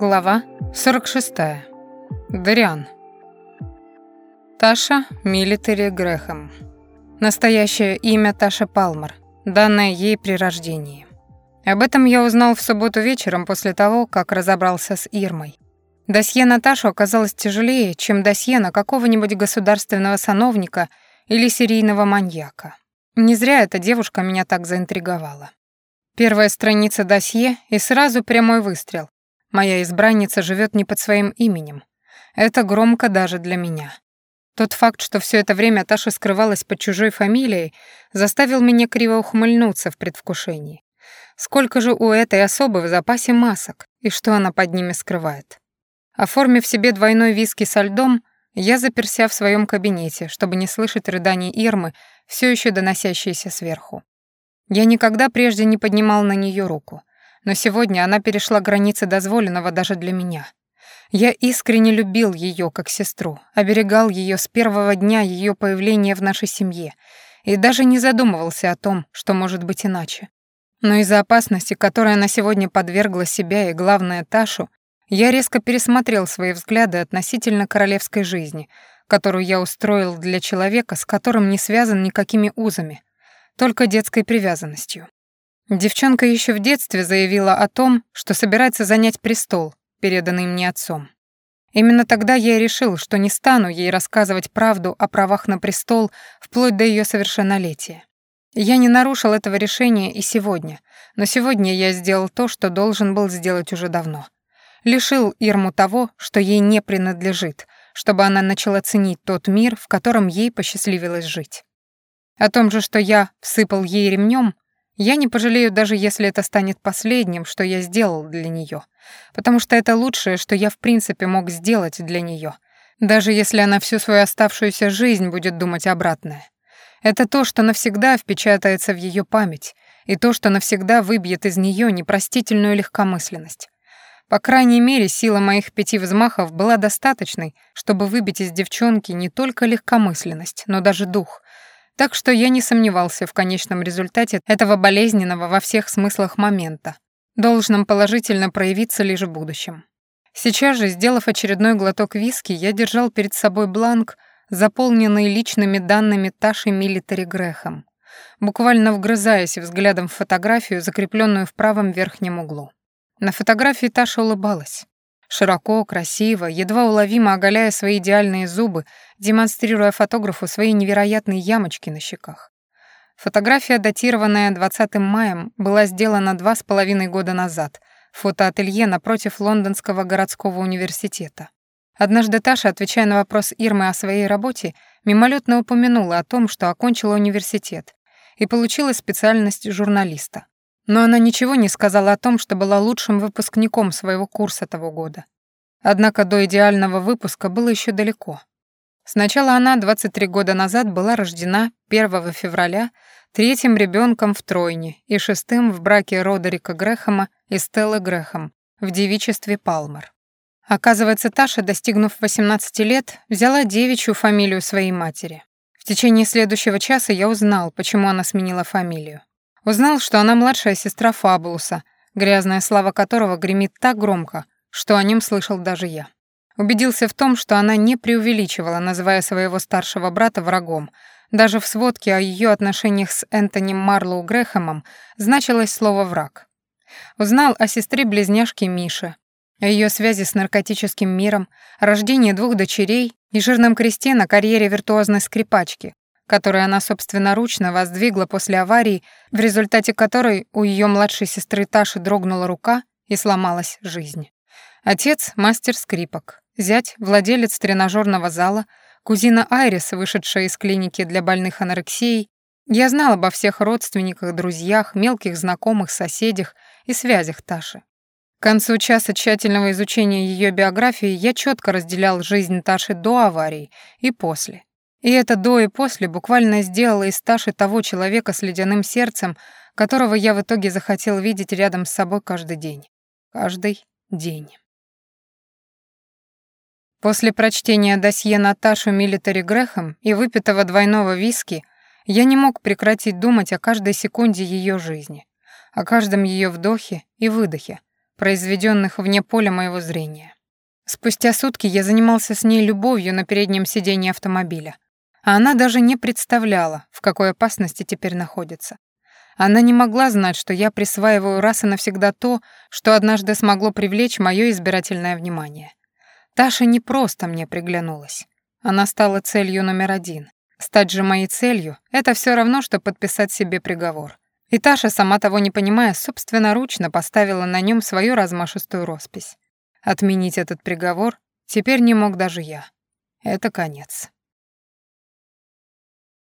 Глава 46. Дариан. Таша Милитари Грэхэм. Настоящее имя Таша Палмер, данное ей при рождении. Об этом я узнал в субботу вечером после того, как разобрался с Ирмой. Досье на Ташу оказалось тяжелее, чем досье на какого-нибудь государственного сановника или серийного маньяка. Не зря эта девушка меня так заинтриговала. Первая страница досье и сразу прямой выстрел. Моя избранница живет не под своим именем. Это громко даже для меня. Тот факт, что все это время Таша скрывалась под чужой фамилией, заставил меня криво ухмыльнуться в предвкушении. Сколько же у этой особы в запасе масок, и что она под ними скрывает? Оформив себе двойной виски со льдом, я заперся в своем кабинете, чтобы не слышать рыданий Ирмы, все еще доносящиеся сверху. Я никогда прежде не поднимал на нее руку но сегодня она перешла границы дозволенного даже для меня. Я искренне любил ее как сестру, оберегал ее с первого дня ее появления в нашей семье и даже не задумывался о том, что может быть иначе. Но из-за опасности, которой она сегодня подвергла себя и, главное, Ташу, я резко пересмотрел свои взгляды относительно королевской жизни, которую я устроил для человека, с которым не связан никакими узами, только детской привязанностью. Девчонка еще в детстве заявила о том, что собирается занять престол, переданный мне отцом. Именно тогда я и решил, что не стану ей рассказывать правду о правах на престол вплоть до ее совершеннолетия. Я не нарушил этого решения и сегодня, но сегодня я сделал то, что должен был сделать уже давно. Лишил Ирму того, что ей не принадлежит, чтобы она начала ценить тот мир, в котором ей посчастливилось жить. О том же, что я всыпал ей ремнем, я не пожалею даже если это станет последним, что я сделал для нее, потому что это лучшее, что я в принципе мог сделать для нее, даже если она всю свою оставшуюся жизнь будет думать обратное. Это то, что навсегда впечатается в ее память, и то, что навсегда выбьет из нее непростительную легкомысленность. По крайней мере, сила моих пяти взмахов была достаточной, чтобы выбить из девчонки не только легкомысленность, но даже дух, так что я не сомневался в конечном результате этого болезненного во всех смыслах момента, должном положительно проявиться лишь в будущем. Сейчас же, сделав очередной глоток виски, я держал перед собой бланк, заполненный личными данными Таши Милитари Грехом, буквально вгрызаясь взглядом в фотографию, закрепленную в правом верхнем углу. На фотографии Таша улыбалась. Широко, красиво, едва уловимо оголяя свои идеальные зубы, демонстрируя фотографу свои невероятные ямочки на щеках. Фотография, датированная 20 маем, была сделана два с половиной года назад в фотоателье напротив Лондонского городского университета. Однажды Таша, отвечая на вопрос Ирмы о своей работе, мимолетно упомянула о том, что окончила университет и получила специальность журналиста. Но она ничего не сказала о том, что была лучшим выпускником своего курса того года. Однако до идеального выпуска было еще далеко. Сначала она 23 года назад была рождена 1 февраля третьим ребенком в тройне и шестым в браке Родерика Грэхэма и Стеллы Грэхэм в девичестве Палмер. Оказывается, Таша, достигнув 18 лет, взяла девичью фамилию своей матери. В течение следующего часа я узнал, почему она сменила фамилию. Узнал, что она младшая сестра Фабулуса, грязная слава которого гремит так громко, что о нем слышал даже я. Убедился в том, что она не преувеличивала, называя своего старшего брата врагом. Даже в сводке о ее отношениях с Энтони Марлоу Грэхэмом значилось слово «враг». Узнал о сестре-близняшке Мише, о ее связи с наркотическим миром, рождении двух дочерей и жирном кресте на карьере виртуозной скрипачки, который она собственноручно воздвигла после аварии, в результате которой у ее младшей сестры Таши дрогнула рука и сломалась жизнь. Отец — мастер скрипок, зять — владелец тренажерного зала, кузина Айрис, вышедшая из клиники для больных анорексией. Я знал обо всех родственниках, друзьях, мелких знакомых, соседях и связях Таши. К концу часа тщательного изучения ее биографии я четко разделял жизнь Таши до аварии и после. И это до и после буквально сделало из Таши того человека с ледяным сердцем, которого я в итоге захотел видеть рядом с собой каждый день. Каждый день. После прочтения досье Наташу Милитари Грехом и выпитого двойного виски я не мог прекратить думать о каждой секунде ее жизни, о каждом ее вдохе и выдохе, произведенных вне поля моего зрения. Спустя сутки я занимался с ней любовью на переднем сиденье автомобиля, а она даже не представляла, в какой опасности теперь находится. Она не могла знать, что я присваиваю раз и навсегда то, что однажды смогло привлечь мое избирательное внимание. Таша не просто мне приглянулась. Она стала целью номер один. Стать же моей целью — это все равно, что подписать себе приговор. И Таша, сама того не понимая, собственноручно поставила на нем свою размашистую роспись. Отменить этот приговор теперь не мог даже я. Это конец.